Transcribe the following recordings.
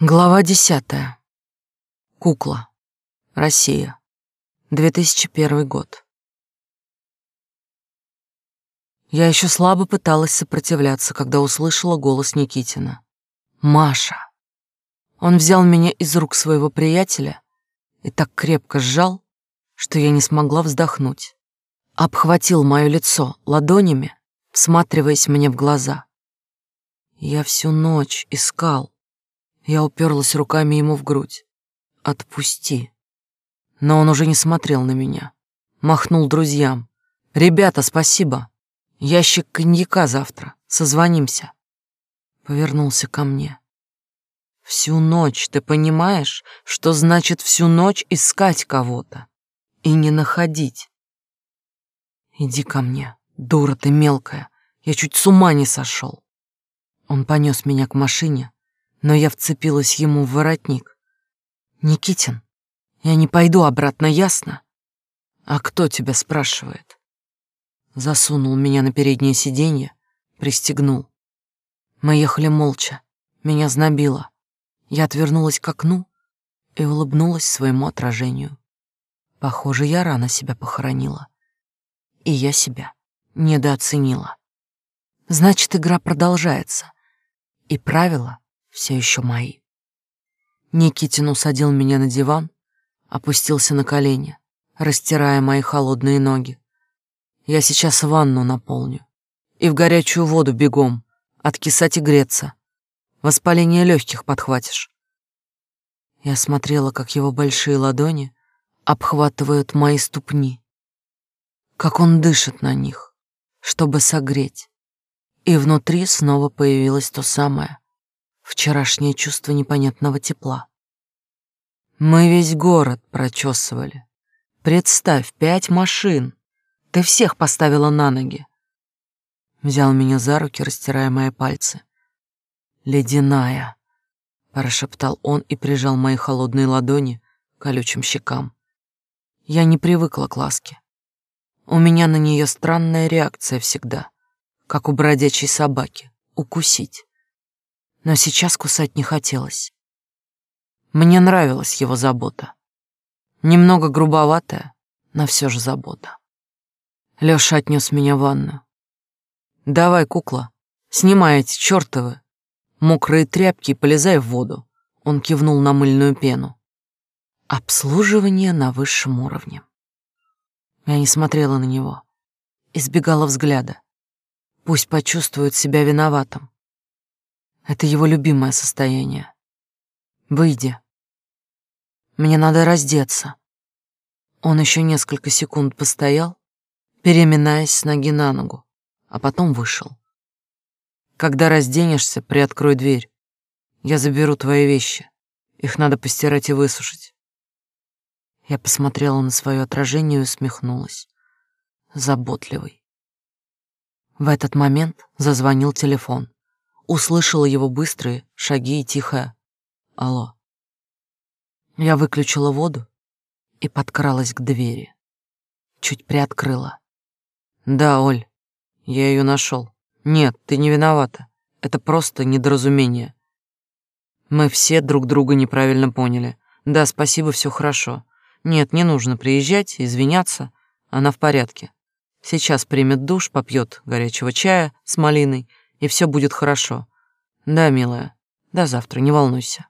Глава десятая. Кукла. Россия. 2001 год. Я еще слабо пыталась сопротивляться, когда услышала голос Никитина. «Маша!» Он взял меня из рук своего приятеля и так крепко сжал, что я не смогла вздохнуть. Обхватил мое лицо ладонями, всматриваясь мне в глаза. Я всю ночь искал, я уперлась руками ему в грудь. «Отпусти». Но он уже не смотрел на меня. Махнул друзьям. «Ребята, спасибо. Ящик коньяка завтра. Созвонимся». Повернулся ко мне. «Всю ночь ты понимаешь, что значит всю ночь искать кого-то и не находить?» «Иди ко мне, дура ты мелкая. Я чуть с ума не сошел». Он понес меня к машине, но я вцепилась ему в воротник. «Никитин, я не пойду обратно, ясно?» «А кто тебя спрашивает?» Засунул меня на переднее сиденье, пристегнул. Мы ехали молча, меня знобило. Я отвернулась к окну и улыбнулась своему отражению. Похоже, я рано себя похоронила. И я себя недооценила. Значит, игра продолжается. И правила все еще мои. Никитин усадил меня на диван, опустился на колени, растирая мои холодные ноги. Я сейчас ванну наполню. И в горячую воду бегом, откисать и греться. Воспаление легких подхватишь. Я смотрела, как его большие ладони обхватывают мои ступни, как он дышит на них, чтобы согреть. И внутри снова появилось то самое, вчерашнее чувство непонятного тепла. Мы весь город прочесывали. Представь, пять машин. Ты всех поставила на ноги. Взял меня за руки, растирая мои пальцы. «Ледяная», — прошептал он и прижал мои холодные ладони колючим щекам. Я не привыкла к ласке. У меня на нее странная реакция всегда, как у бродячей собаки — укусить но сейчас кусать не хотелось. Мне нравилась его забота. Немного грубоватая, но все же забота. Лёша отнес меня в ванную. «Давай, кукла, снимай эти чёртовы мокрые тряпки и полезай в воду». Он кивнул на мыльную пену. Обслуживание на высшем уровне. Я не смотрела на него, избегала взгляда. Пусть почувствует себя виноватым. Это его любимое состояние. Выйди. Мне надо раздеться. Он еще несколько секунд постоял, переминаясь с ноги на ногу, а потом вышел. Когда разденешься, приоткрой дверь. Я заберу твои вещи. Их надо постирать и высушить. Я посмотрела на свое отражение и усмехнулась. Заботливый. В этот момент зазвонил телефон. Услышала его быстрые шаги и тихое «Алло». Я выключила воду и подкралась к двери. Чуть приоткрыла. «Да, Оль, я ее нашел. Нет, ты не виновата. Это просто недоразумение. Мы все друг друга неправильно поняли. Да, спасибо, все хорошо. Нет, не нужно приезжать, извиняться. Она в порядке. Сейчас примет душ, попьет горячего чая с малиной и все будет хорошо. Да, милая, до завтра, не волнуйся.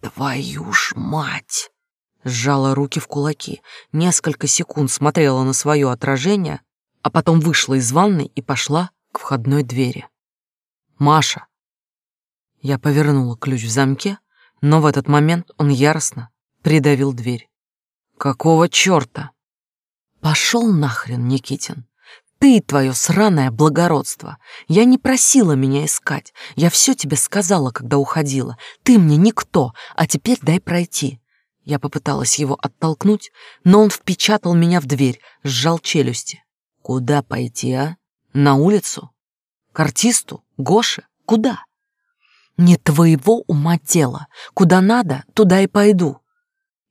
Твою ж мать! Сжала руки в кулаки, несколько секунд смотрела на свое отражение, а потом вышла из ванной и пошла к входной двери. «Маша!» Я повернула ключ в замке, но в этот момент он яростно придавил дверь. «Какого чёрта?» «Пошёл нахрен, Никитин!» Ты твое сраное благородство. Я не просила меня искать. Я все тебе сказала, когда уходила. Ты мне никто, а теперь дай пройти. Я попыталась его оттолкнуть, но он впечатал меня в дверь, сжал челюсти. Куда пойти, а? На улицу? К артисту? Гоше? Куда? Не твоего ума дело. Куда надо, туда и пойду.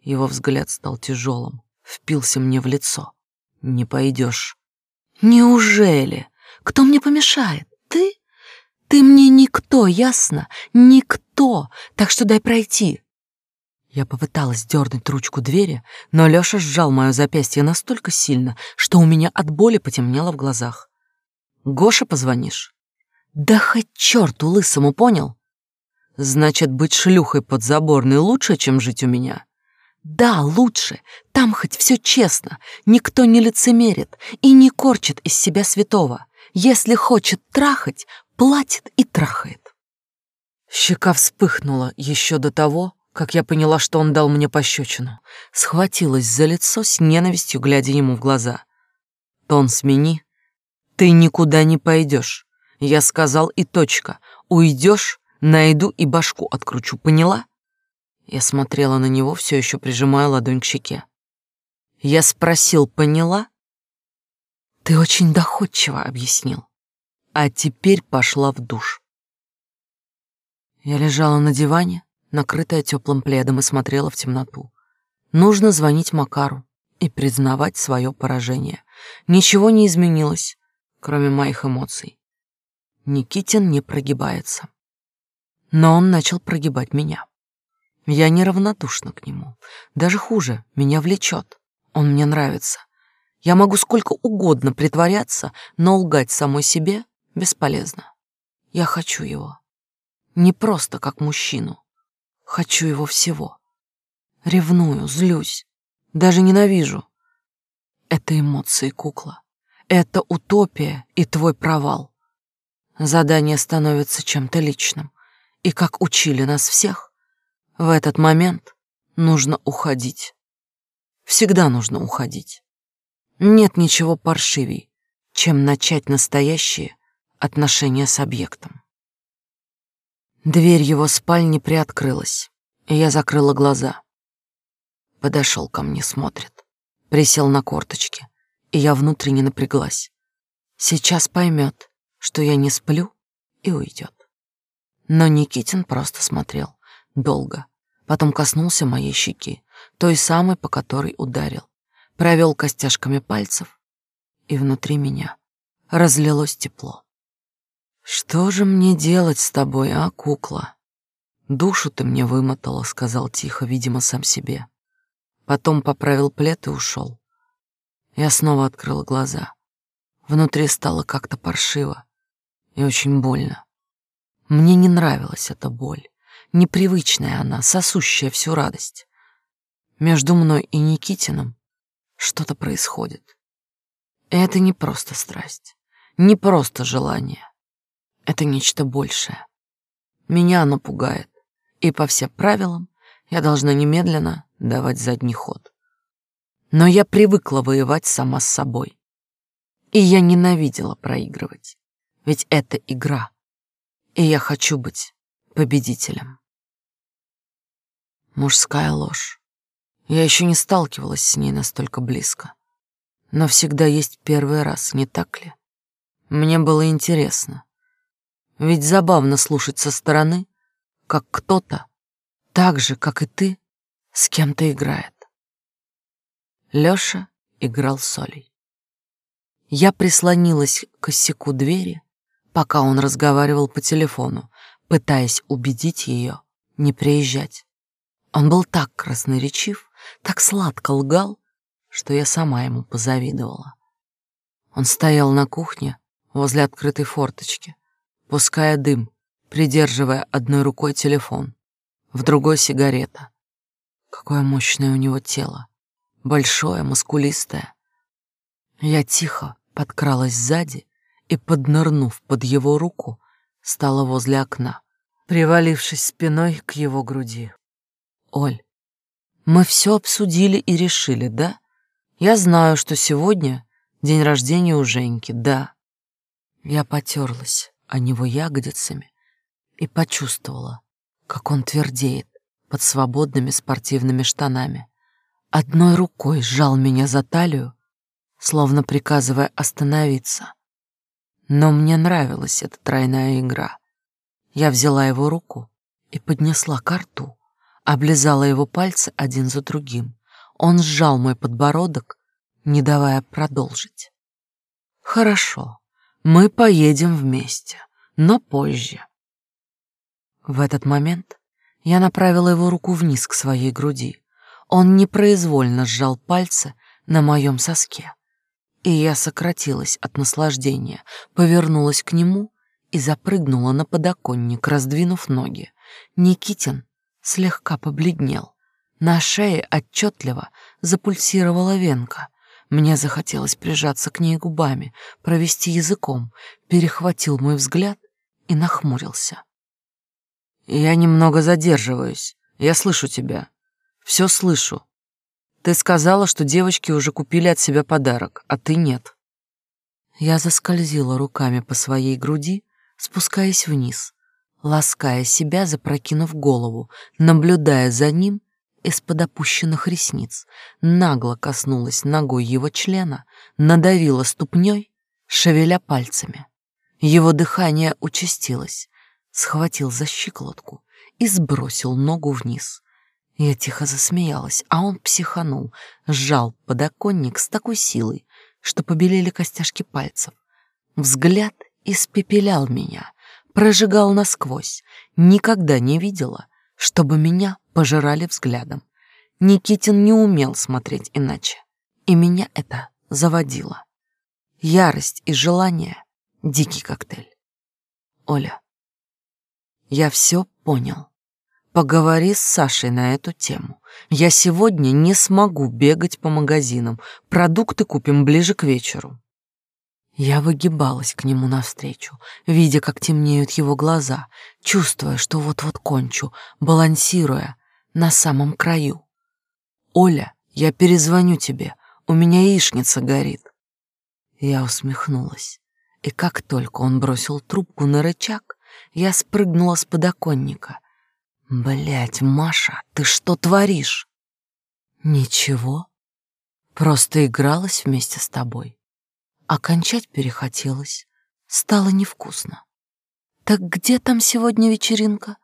Его взгляд стал тяжелым, впился мне в лицо. Не пойдешь. Неужели? Кто мне помешает? Ты? Ты мне никто, ясно? Никто, так что дай пройти. Я попыталась дернуть ручку двери, но Лёша сжал мое запястье настолько сильно, что у меня от боли потемнело в глазах. «Гоша позвонишь?» «Да хоть черту лысому, понял?» «Значит, быть шлюхой подзаборной лучше, чем жить у меня?» «Да, лучше. Там хоть все честно. Никто не лицемерит и не корчит из себя святого. Если хочет трахать, платит и трахает». Щека вспыхнула еще до того, как я поняла, что он дал мне пощечину. Схватилась за лицо с ненавистью, глядя ему в глаза. «Тон смени. Ты никуда не пойдешь. Я сказал и точка. Уйдешь, найду и башку откручу, поняла?» Я смотрела на него, все еще прижимая ладонь к щеке. Я спросил, поняла? Ты очень доходчиво объяснил. А теперь пошла в душ. Я лежала на диване, накрытая теплым пледом, и смотрела в темноту. Нужно звонить Макару и признавать свое поражение. Ничего не изменилось, кроме моих эмоций. Никитин не прогибается. Но он начал прогибать меня. Я неравнодушна к нему. Даже хуже, меня влечет. Он мне нравится. Я могу сколько угодно притворяться, но лгать самой себе бесполезно. Я хочу его. Не просто как мужчину. Хочу его всего. Ревную, злюсь, даже ненавижу. Это эмоции, кукла. Это утопия и твой провал. Задание становится чем-то личным. И как учили нас всех, в этот момент нужно уходить. Всегда нужно уходить. Нет ничего паршивей, чем начать настоящие отношения с объектом. Дверь его спальни приоткрылась, и я закрыла глаза. Подошел ко мне, смотрит. Присел на корточки, и я внутренне напряглась. Сейчас поймет, что я не сплю и уйдет. Но Никитин просто смотрел. Долго. Потом коснулся моей щеки, той самой, по которой ударил. Провел костяшками пальцев, и внутри меня разлилось тепло. «Что же мне делать с тобой, а, кукла?» «Душу ты мне вымотала», — сказал тихо, видимо, сам себе. Потом поправил плед и ушел. Я снова открыла глаза. Внутри стало как-то паршиво и очень больно. Мне не нравилась эта боль, непривычная она, сосущая всю радость. Между мной и Никитиным что-то происходит. И это не просто страсть, не просто желание. Это нечто большее. Меня оно пугает, и по всем правилам я должна немедленно давать задний ход. Но я привыкла воевать сама с собой. И я ненавидела проигрывать. Ведь это игра, и я хочу быть победителем. Мужская ложь. Я еще не сталкивалась с ней настолько близко. Но всегда есть первый раз, не так ли? Мне было интересно. Ведь забавно слушать со стороны, как кто-то, так же, как и ты, с кем-то играет. Лёша играл с Олей. Я прислонилась к косяку двери, пока он разговаривал по телефону, пытаясь убедить ее не приезжать. Он был так красноречив, так сладко лгал, что я сама ему позавидовала. Он стоял на кухне возле открытой форточки, пуская дым, придерживая одной рукой телефон, в другой сигарета. Какое мощное у него тело, большое, мускулистое. Я тихо подкралась сзади и, поднырнув под его руку, стала возле окна, привалившись спиной к его груди. «Оль, мы все обсудили и решили, да? Я знаю, что сегодня день рождения у Женьки, да». Я потерлась о него ягодицами и почувствовала, как он твердеет под свободными спортивными штанами. Одной рукой сжал меня за талию, словно приказывая остановиться, но мне нравилась эта тройная игра. Я взяла его руку и поднесла к рту, облизала его пальцы один за другим. Он сжал мой подбородок, не давая продолжить. «Хорошо, мы поедем вместе. но позже. В этот момент я направила его руку вниз к своей груди. Он непроизвольно сжал пальцы на моем соске. И я сократилась от наслаждения, повернулась к нему и запрыгнула на подоконник, раздвинув ноги. Никитин слегка побледнел. На шее отчетливо запульсировала венка. Мне захотелось прижаться к ней губами, провести языком, перехватил мой взгляд и нахмурился. «Я немного задерживаюсь. Я слышу тебя. Все слышу. Ты сказала, что девочки уже купили от себя подарок, а ты нет». Я заскользила руками по своей груди, спускаясь вниз, лаская себя, запрокинув голову, наблюдая за ним из-под опущенных ресниц, нагло коснулась ногой его члена, надавила ступней, шевеля пальцами. Его дыхание участилось, схватил за щиколотку и сбросил ногу вниз. Я тихо засмеялась, а он психанул, сжал подоконник с такой силой, что побелели костяшки пальцев. Взгляд испепелял меня, прожигал насквозь. Никогда не видела, чтобы меня пожирали взглядом. Никитин не умел смотреть иначе, и меня это заводило. Ярость и желание — дикий коктейль. Оля, я все понял. Поговори с Сашей на эту тему. Я сегодня не смогу бегать по магазинам. Продукты купим ближе к вечеру. Я выгибалась к нему навстречу, видя, как темнеют его глаза, чувствуя, что вот-вот кончу, балансируя на самом краю. «Оля, я перезвоню тебе, у меня яичница горит». Я усмехнулась, и как только он бросил трубку на рычаг, я спрыгнула с подоконника. Блять, Маша, ты что творишь?» «Ничего, просто игралась вместе с тобой». Окончать перехотелось, стало невкусно. «Так где там сегодня вечеринка?»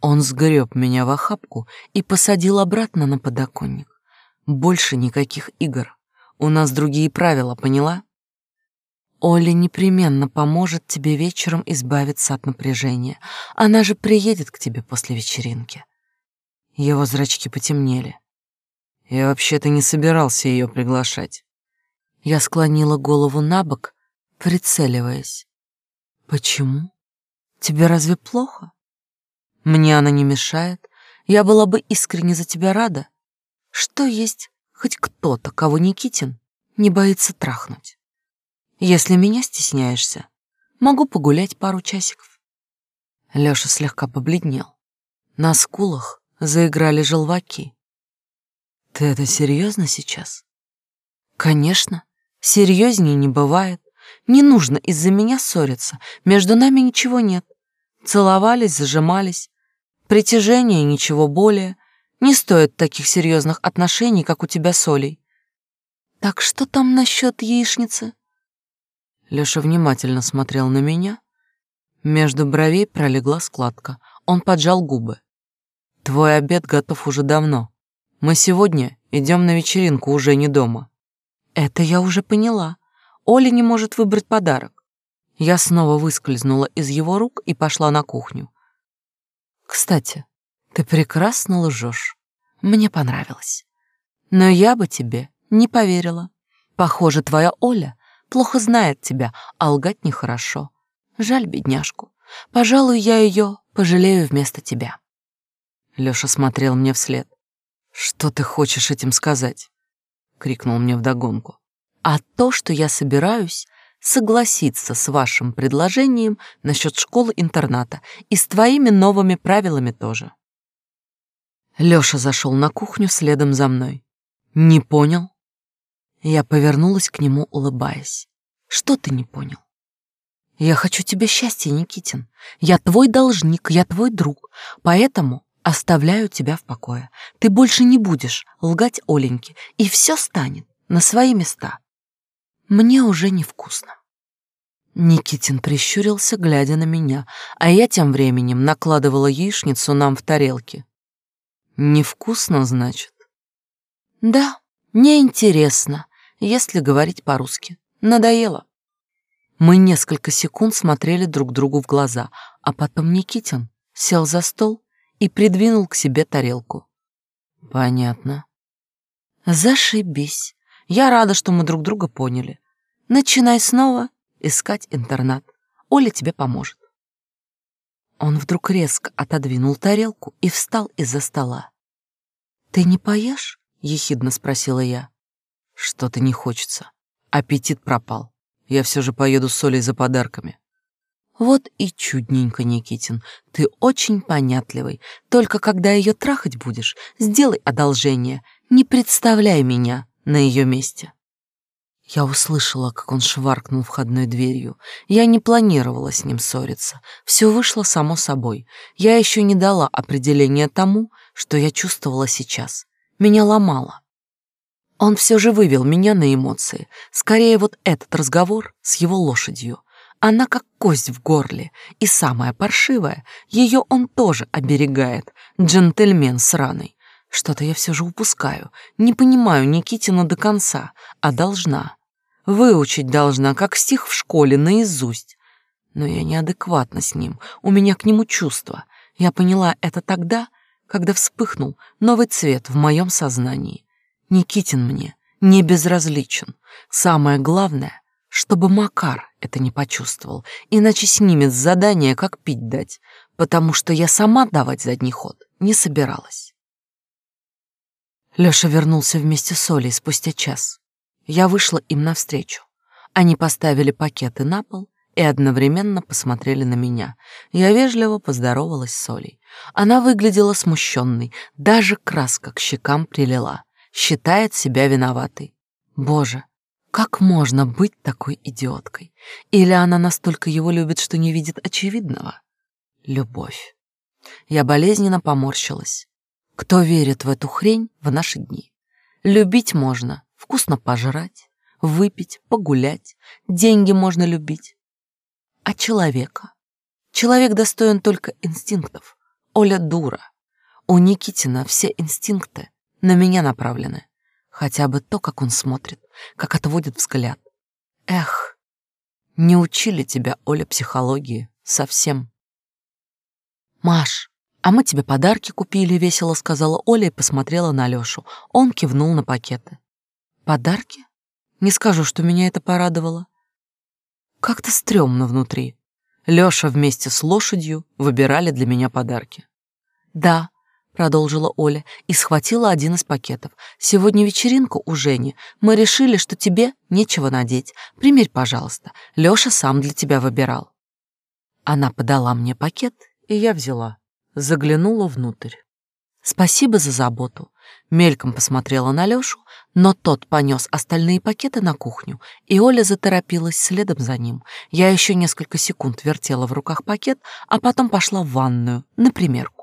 Он сгреб меня в охапку и посадил обратно на подоконник. Больше никаких игр. У нас другие правила, поняла? Оля непременно поможет тебе вечером избавиться от напряжения. Она же приедет к тебе после вечеринки. Его зрачки потемнели. Я вообще-то не собирался ее приглашать. Я склонила голову на бок, прицеливаясь. «Почему? Тебе разве плохо? Мне она не мешает. Я была бы искренне за тебя рада. Что есть хоть кто-то, кого Никитин не боится трахнуть? Если меня стесняешься, могу погулять пару часиков». Лёша слегка побледнел. На скулах заиграли желваки. «Ты это серьезно сейчас?» «Конечно. Серьезнее не бывает. Не нужно из-за меня ссориться. Между нами ничего нет. Целовались, зажимались. Притяжения ничего более. Не стоит таких серьезных отношений, как у тебя с Олей. Так что там насчет яичницы? Леша внимательно смотрел на меня. Между бровей пролегла складка. Он поджал губы. Твой обед готов уже давно. Мы сегодня идем на вечеринку уже не дома. Это я уже поняла. Оля не может выбрать подарок. Я снова выскользнула из его рук и пошла на кухню. Кстати, ты прекрасно лжешь. Мне понравилось. Но я бы тебе не поверила. Похоже, твоя Оля плохо знает тебя, а лгать нехорошо. Жаль бедняжку. Пожалуй, я ее пожалею вместо тебя. Лёша смотрел мне вслед. Что ты хочешь этим сказать? — крикнул мне вдогонку. «А то, что я собираюсь согласиться с вашим предложением насчет школы-интерната и с твоими новыми правилами тоже». Лёша зашел на кухню следом за мной. «Не понял?» Я повернулась к нему, улыбаясь. «Что ты не понял?» «Я хочу тебе счастья, Никитин. Я твой должник, я твой друг, поэтому Оставляю тебя в покое. Ты больше не будешь лгать Оленьке, и все станет на свои места. Мне уже невкусно. Никитин прищурился, глядя на меня, а я тем временем накладывала яичницу нам в тарелки. Невкусно, значит? Да, неинтересно, если говорить по-русски. Надоело. Мы несколько секунд смотрели друг другу в глаза, а потом Никитин сел за стол и придвинул к себе тарелку. Понятно. Зашибись. Я рада, что мы друг друга поняли. Начинай снова искать интернат. Оля тебе поможет. Он вдруг резко отодвинул тарелку и встал из-за стола. «Ты не поешь?» — ехидно спросила я. «Что-то не хочется. Аппетит пропал. Я все же поеду с Олей за подарками». «Вот и чудненько, Никитин. Ты очень понятливый. Только когда ее трахать будешь, сделай одолжение. Не представляй меня на ее месте». Я услышала, как он шваркнул входной дверью. Я не планировала с ним ссориться. Все вышло само собой. Я еще не дала определения тому, что я чувствовала сейчас. Меня ломало. Он все же вывел меня на эмоции. Скорее вот этот разговор с его лошадью. Она как кость в горле. И самое паршивое, ее он тоже оберегает. Джентльмен сраный. Что-то я все же упускаю. Не понимаю Никитина до конца, а должна. Выучить должна, как стих в школе, наизусть. Но я неадекватна с ним, у меня к нему чувства. Я поняла это тогда, когда вспыхнул новый цвет в моем сознании. Никитин мне не безразличен. Самое главное, чтобы Макар это не почувствовал, иначе снимет задание, как пить дать, потому что я сама давать задний ход не собиралась. Лёша вернулся вместе с Олей спустя час. Я вышла им навстречу. Они поставили пакеты на пол и одновременно посмотрели на меня. Я вежливо поздоровалась с Олей. Она выглядела смущенной, даже краска к щекам прилила. Считает себя виноватой. Боже, как можно быть такой идиоткой? Или она настолько его любит, что не видит очевидного? Любовь. Я болезненно поморщилась. Кто верит в эту хрень в наши дни? Любить можно, вкусно пожрать, выпить, погулять, деньги можно любить. А человека? Человек достоин только инстинктов. Оля дура. У Никитина все инстинкты на меня направлены. Хотя бы то, как он смотрит, как отводит взгляд. Эх, не учили тебя, Оля, психологии совсем. Маш, «А мы тебе подарки купили», — весело сказала Оля и посмотрела на Лёшу. Он кивнул на пакеты. «Подарки? Не скажу, что меня это порадовало. Как-то стрёмно внутри. Лёша вместе с лошадью выбирали для меня подарки». «Да», — продолжила Оля и схватила один из пакетов. «Сегодня вечеринка у Жени. Мы решили, что тебе нечего надеть. Примерь, пожалуйста. Лёша сам для тебя выбирал». Она подала мне пакет, и я взяла заглянула внутрь. Спасибо за заботу. Мельком посмотрела на Лёшу, но тот понёс остальные пакеты на кухню, и Оля заторопилась следом за ним. Я ещё несколько секунд вертела в руках пакет, а потом пошла в ванную, на примерку.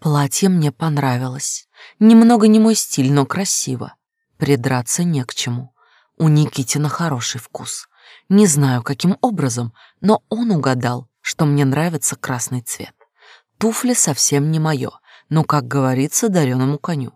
Платье мне понравилось. Немного не мой стиль, но красиво. Придраться не к чему. У Никитина хороший вкус. Не знаю, каким образом, но он угадал, что мне нравится красный цвет. Туфли совсем не мое, но, как говорится, дареному коню.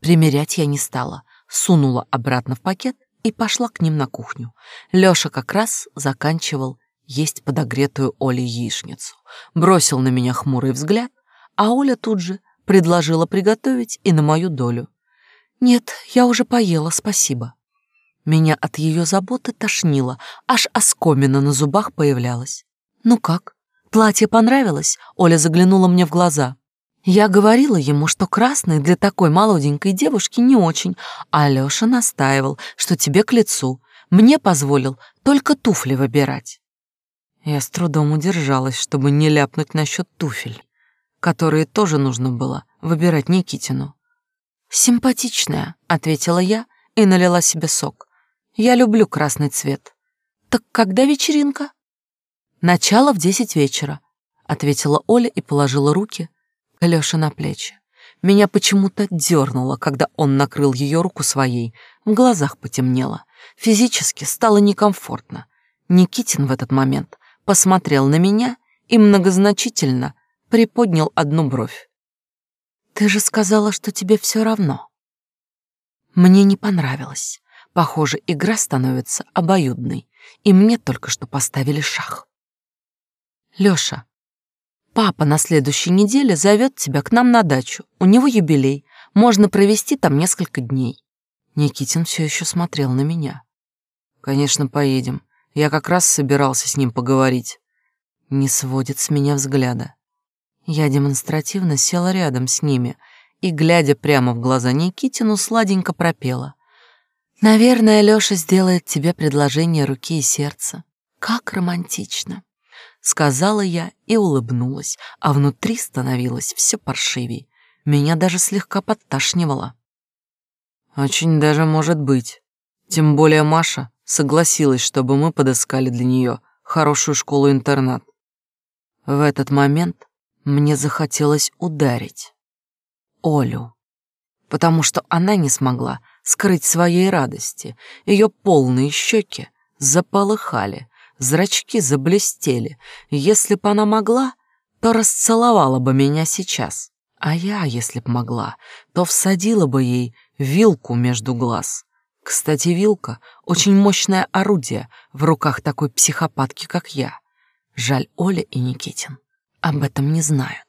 Примерять я не стала, сунула обратно в пакет и пошла к ним на кухню. Лёша как раз заканчивал есть подогретую Олей яичницу. Бросил на меня хмурый взгляд, а Оля тут же предложила приготовить и на мою долю. «Нет, я уже поела, спасибо». Меня от ее заботы тошнило, аж оскомина на зубах появлялась. «Ну как? Платье понравилось?» Оля заглянула мне в глаза. Я говорила ему, что красный для такой молоденькой девушки не очень, а Алёша настаивал, что тебе к лицу. Мне позволил только туфли выбирать. Я с трудом удержалась, чтобы не ляпнуть насчет туфель, которые тоже нужно было выбирать Никитину. «Симпатичная», — ответила я и налила себе сок. «Я люблю красный цвет». «Так когда вечеринка?» «Начало в десять вечера», — ответила Оля и положила руки Лёше на плечи. Меня почему-то дернуло, когда он накрыл ее руку своей. В глазах потемнело. Физически стало некомфортно. Никитин в этот момент посмотрел на меня и многозначительно приподнял одну бровь. «Ты же сказала, что тебе все равно». Мне не понравилось. Похоже, игра становится обоюдной. и мне только что поставили шах. Лёша, папа на следующей неделе зовет тебя к нам на дачу. У него юбилей. Можно провести там несколько дней. Никитин все еще смотрел на меня. Конечно, поедем. Я как раз собирался с ним поговорить. Не сводит с меня взгляда. Я демонстративно села рядом с ними и, глядя прямо в глаза Никитину, сладенько пропела. «Наверное, Лёша сделает тебе предложение руки и сердца. Как романтично!» Сказала я и улыбнулась, а внутри становилось все паршивей. Меня даже слегка подташнивало. «Очень даже может быть. Тем более Маша согласилась, чтобы мы подыскали для нее хорошую школу-интернат. В этот момент мне захотелось ударить Олю, потому что она не смогла скрыть своей радости. Ее полные щеки заполыхали, зрачки заблестели. Если бы она могла, то расцеловала бы меня сейчас. А я, если б могла, то всадила бы ей вилку между глаз. Кстати, вилка — очень мощное орудие в руках такой психопатки, как я. Жаль, Оля и Никитин об этом не знают.